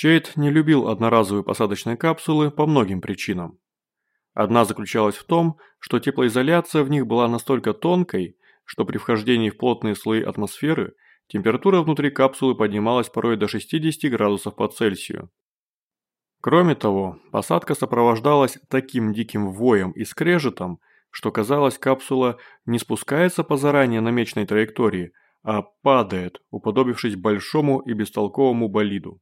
Чейд не любил одноразовые посадочные капсулы по многим причинам. Одна заключалась в том, что теплоизоляция в них была настолько тонкой, что при вхождении в плотные слои атмосферы температура внутри капсулы поднималась порой до 60 градусов по Цельсию. Кроме того, посадка сопровождалась таким диким воем и скрежетом, что казалось, капсула не спускается по заранее намеченной траектории, а падает, уподобившись большому и бестолковому болиду.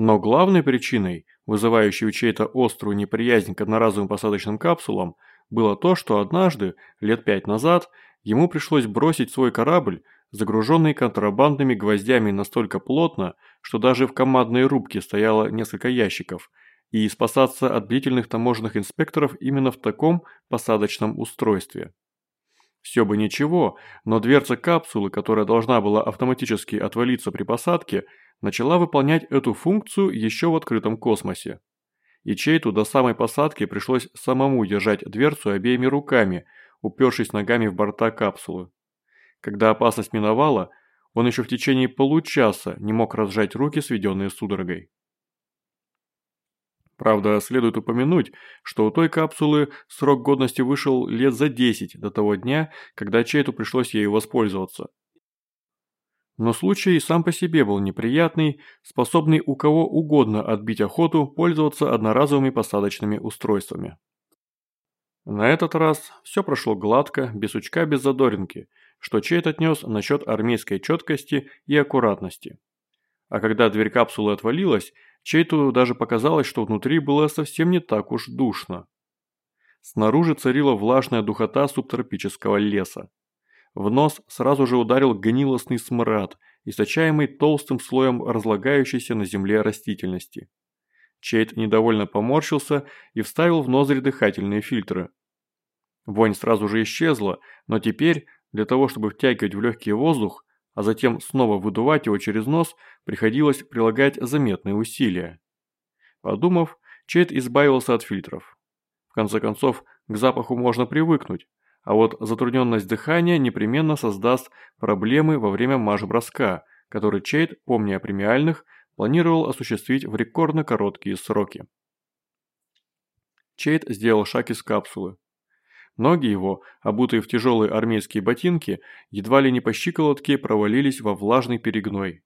Но главной причиной, вызывающей у чьей-то острую неприязнь к одноразовым посадочным капсулам, было то, что однажды, лет пять назад, ему пришлось бросить свой корабль, загруженный контрабандными гвоздями настолько плотно, что даже в командной рубке стояло несколько ящиков, и спасаться от длительных таможенных инспекторов именно в таком посадочном устройстве. Все бы ничего, но дверца капсулы, которая должна была автоматически отвалиться при посадке, начала выполнять эту функцию еще в открытом космосе. И Чейту до самой посадки пришлось самому держать дверцу обеими руками, упершись ногами в борта капсулы. Когда опасность миновала, он еще в течение получаса не мог разжать руки, сведенные судорогой. Правда, следует упомянуть, что у той капсулы срок годности вышел лет за 10 до того дня, когда Чейту пришлось ею воспользоваться. Но случай сам по себе был неприятный, способный у кого угодно отбить охоту пользоваться одноразовыми посадочными устройствами. На этот раз все прошло гладко, без сучка, без задоринки, что Чейт отнес насчет армейской четкости и аккуратности. А когда дверь капсулы отвалилась, Чейту даже показалось, что внутри было совсем не так уж душно. Снаружи царила влажная духота субтропического леса. В нос сразу же ударил гнилостный смрад, источаемый толстым слоем разлагающейся на земле растительности. Чейт недовольно поморщился и вставил в ноздри дыхательные фильтры. Вонь сразу же исчезла, но теперь, для того чтобы втягивать в легкий воздух, а затем снова выдувать его через нос, приходилось прилагать заметные усилия. Подумав, Чейт избавился от фильтров. В конце концов, к запаху можно привыкнуть, а вот затрудненность дыхания непременно создаст проблемы во время марш-броска, который Чейт, помня о премиальных, планировал осуществить в рекордно короткие сроки. Чейт сделал шаг из капсулы. Ноги его, обутые в тяжелые армейские ботинки, едва ли не по щиколотке провалились во влажный перегной.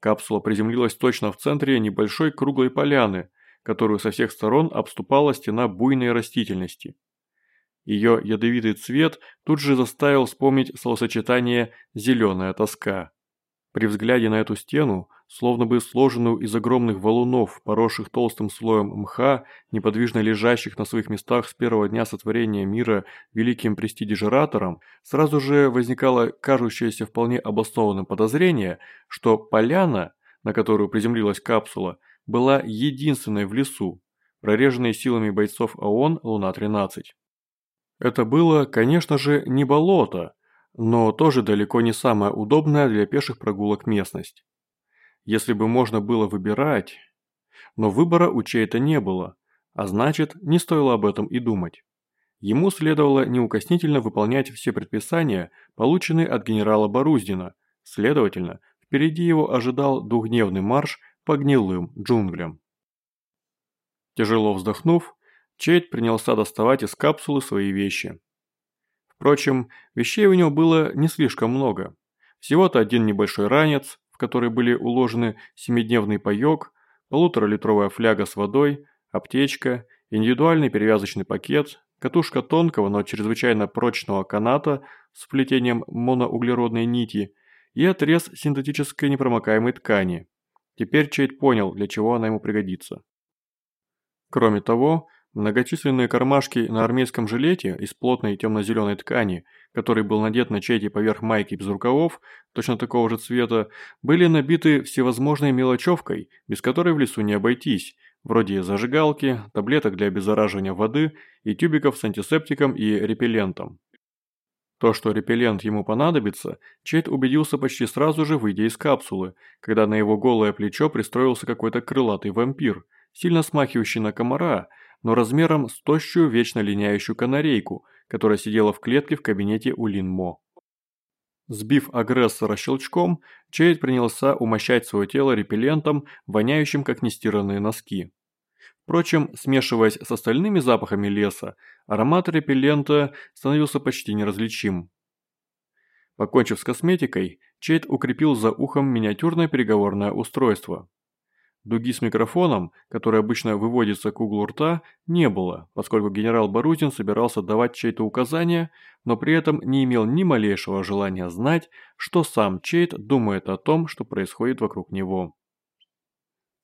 Капсула приземлилась точно в центре небольшой круглой поляны, которую со всех сторон обступала стена буйной растительности. Ее ядовитый цвет тут же заставил вспомнить словосочетание «зеленая тоска». При взгляде на эту стену, словно бы сложенную из огромных валунов, поросших толстым слоем мха, неподвижно лежащих на своих местах с первого дня сотворения мира великим престидижератором, сразу же возникало кажущееся вполне обоснованным подозрение, что поляна, на которую приземлилась капсула, была единственной в лесу, прореженной силами бойцов ООН Луна-13. Это было, конечно же, не болото, но тоже далеко не самая удобная для пеших прогулок местность. Если бы можно было выбирать... Но выбора у чей-то не было, а значит, не стоило об этом и думать. Ему следовало неукоснительно выполнять все предписания, полученные от генерала Боруздина, следовательно, впереди его ожидал двухдневный марш по гнилым джунглям. Тяжело вздохнув, Чейд принялся доставать из капсулы свои вещи. Впрочем, вещей у него было не слишком много. Всего-то один небольшой ранец, в который были уложены семидневный паёк, полуторалитровая фляга с водой, аптечка, индивидуальный перевязочный пакет, катушка тонкого, но чрезвычайно прочного каната с вплетением моноуглеродной нити и отрез синтетической непромокаемой ткани. Теперь Чейд понял, для чего она ему пригодится. Кроме того, Многочисленные кармашки на армейском жилете из плотной темно-зеленой ткани, который был надет на чети поверх майки без рукавов, точно такого же цвета, были набиты всевозможной мелочевкой, без которой в лесу не обойтись, вроде зажигалки, таблеток для обеззараживания воды и тюбиков с антисептиком и репеллентом. То, что репеллент ему понадобится, Чейд убедился почти сразу же, выйдя из капсулы, когда на его голое плечо пристроился какой-то крылатый вампир, сильно смахивающий на комара, но размером с тощую вечно линяющую канарейку, которая сидела в клетке в кабинете у Лин Мо. Сбив агрессора щелчком, Чейд принялся умощать свое тело репеллентом, воняющим как нестиранные носки. Впрочем, смешиваясь с остальными запахами леса, аромат репеллента становился почти неразличим. Покончив с косметикой, Чейд укрепил за ухом миниатюрное переговорное устройство. Дуги с микрофоном, который обычно выводится к углу рта, не было, поскольку генерал Барузин собирался давать чей-то указания, но при этом не имел ни малейшего желания знать, что сам Чейт думает о том, что происходит вокруг него.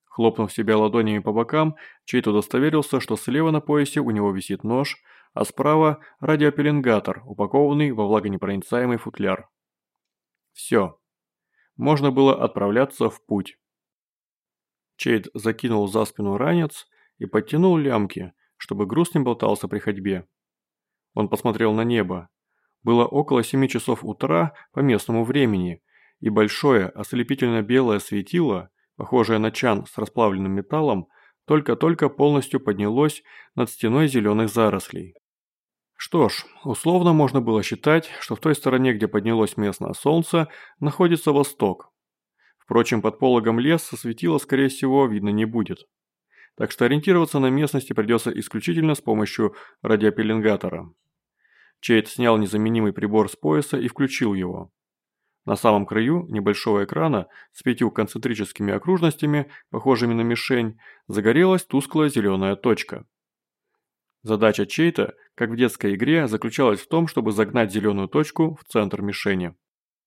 Хлопнув себя ладонями по бокам, Чейт удостоверился, что слева на поясе у него висит нож, а справа – радиопеленгатор, упакованный во влагонепроницаемый футляр. Все. Можно было отправляться в путь. Чейд закинул за спину ранец и подтянул лямки, чтобы груз не болтался при ходьбе. Он посмотрел на небо. Было около семи часов утра по местному времени, и большое ослепительно-белое светило, похожее на чан с расплавленным металлом, только-только полностью поднялось над стеной зеленых зарослей. Что ж, условно можно было считать, что в той стороне, где поднялось местное солнце, находится восток, Впрочем, под пологом леса светила, скорее всего, видно не будет. Так что ориентироваться на местности придется исключительно с помощью радиопеленгатора. Чейд снял незаменимый прибор с пояса и включил его. На самом краю небольшого экрана с пятью концентрическими окружностями, похожими на мишень, загорелась тусклая зеленая точка. Задача Чейта, как в детской игре, заключалась в том, чтобы загнать зеленую точку в центр мишени.